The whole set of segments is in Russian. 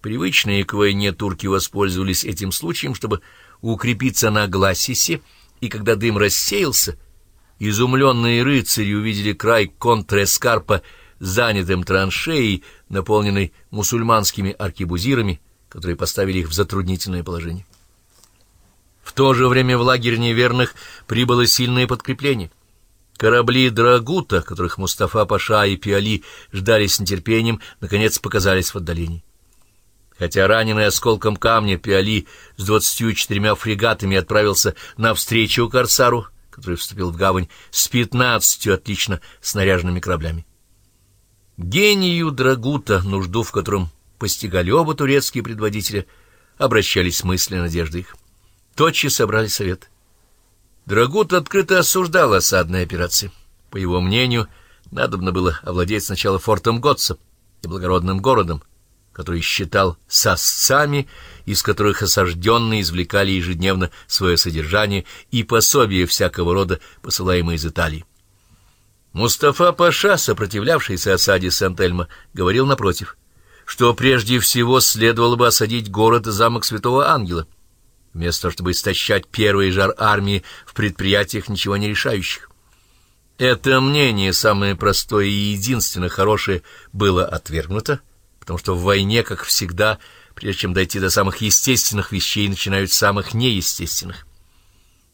Привычные к войне турки воспользовались этим случаем, чтобы укрепиться на Гласисе, и когда дым рассеялся, изумленные рыцари увидели край контрэскарпа занятым траншеей, наполненной мусульманскими аркебузирами, которые поставили их в затруднительное положение. В то же время в лагерь неверных прибыло сильное подкрепление. Корабли Драгута, которых Мустафа Паша и Пиали ждали с нетерпением, наконец показались в отдалении. Хотя раненый осколком камня Пиали с двадцатью четырьмя фрегатами отправился навстречу Корсару, который вступил в гавань с пятнадцатью отлично снаряженными кораблями. Гению Драгута, нужду в котором постигали оба турецкие предводителя, обращались мысли надежды их. Тотчас собрали совет. Драгут открыто осуждал осадные операции. По его мнению, надобно было овладеть сначала фортом Готса и благородным городом, который считал сосцами, из которых осажденные извлекали ежедневно свое содержание и пособие всякого рода, посылаемые из Италии. Мустафа Паша, сопротивлявшийся осаде Сент-Эльма, говорил напротив, что прежде всего следовало бы осадить город и замок Святого Ангела, вместо того, чтобы истощать первый жар армии в предприятиях, ничего не решающих. Это мнение, самое простое и единственно хорошее, было отвергнуто, потому что в войне, как всегда, прежде чем дойти до самых естественных вещей, начинают с самых неестественных.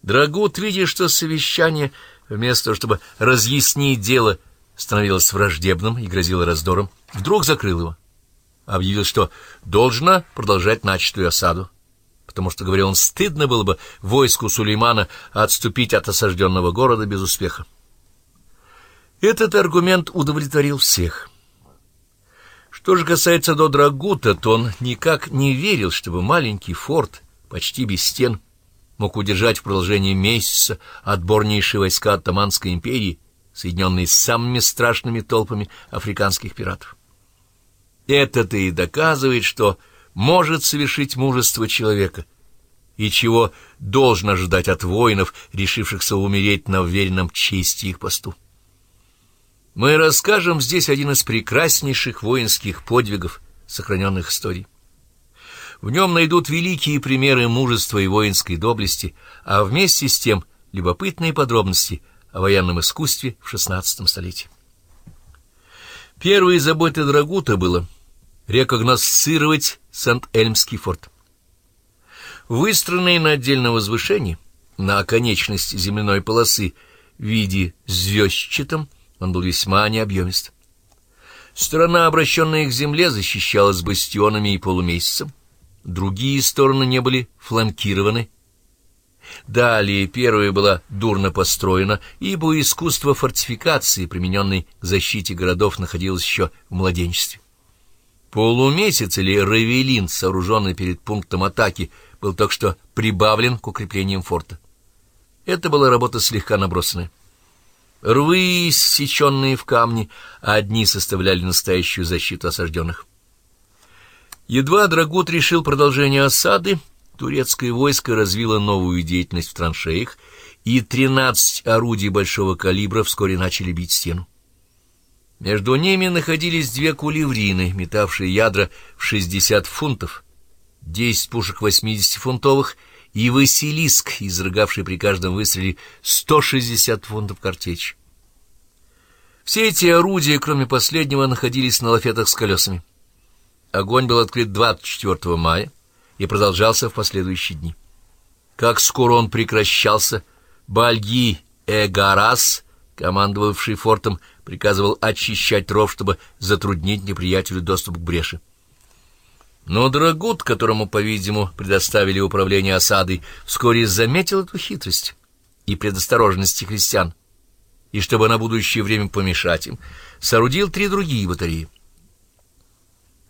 Драгут, видя, что совещание, вместо того, чтобы разъяснить дело, становилось враждебным и грозило раздором, вдруг закрыл его. Объявил, что должно продолжать начатую осаду, потому что, говорил он, стыдно было бы войску Сулеймана отступить от осажденного города без успеха. Этот аргумент удовлетворил всех — что же касается до Драгута, то он никак не верил, чтобы маленький форт, почти без стен, мог удержать в продолжении месяца отборнейшие войска Оттоманской империи, соединенные с самыми страшными толпами африканских пиратов. Это-то и доказывает, что может совершить мужество человека, и чего должно ожидать от воинов, решившихся умереть на уверенном чести их посту. Мы расскажем здесь один из прекраснейших воинских подвигов, сохраненных историей. В нем найдут великие примеры мужества и воинской доблести, а вместе с тем любопытные подробности о военном искусстве в XVI столетии. Первой заботой Драгута было рекогносцировать Сант-Эльмский форт. Выстроенный на отдельном возвышении, на оконечности земляной полосы в виде звездчатом, он был весьма необъемист. Сторона, обращенная к земле, защищалась бастионами и полумесяцем. Другие стороны не были фланкированы. Далее первая была дурно построена, ибо искусство фортификации, примененной к защите городов, находилось еще в младенчестве. Полумесяц или равелин, сооруженный перед пунктом атаки, был только что прибавлен к укреплениям форта. Это была работа слегка набросанная. Рвы, иссеченные в камне, а одни составляли настоящую защиту осажденных. Едва Драгут решил продолжение осады, турецкое войско развило новую деятельность в траншеях, и тринадцать орудий большого калибра вскоре начали бить стену. Между ними находились две кулеврины, метавшие ядра в шестьдесят фунтов, десять пушек восьмидесятифунтовых и Василиск, изрыгавший при каждом выстреле 160 фунтов картечь. Все эти орудия, кроме последнего, находились на лафетах с колесами. Огонь был открыт 24 мая и продолжался в последующие дни. Как скоро он прекращался, Бальги Эгарас, командовавший фортом, приказывал очищать ров, чтобы затруднить неприятелю доступ к бреши. Но Драгут, которому, по-видимому, предоставили управление осадой, вскоре заметил эту хитрость и предосторожность христиан, и, чтобы на будущее время помешать им, соорудил три другие батареи.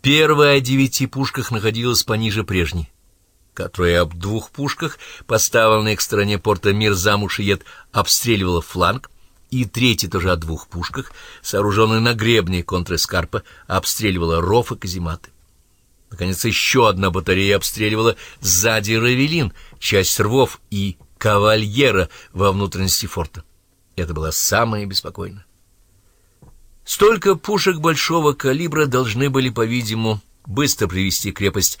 Первая о девяти пушках находилась пониже прежней, которая об двух пушках, поставленной к стороне порта Мирза-Мушиет, обстреливала фланг, и третья тоже о двух пушках, сооруженной на гребне контрэскарпа, обстреливала ров и казематы. Наконец, еще одна батарея обстреливала сзади Равелин, часть рвов и кавальера во внутренности форта. Это было самое беспокойное. Столько пушек большого калибра должны были, по-видимому, быстро привести крепость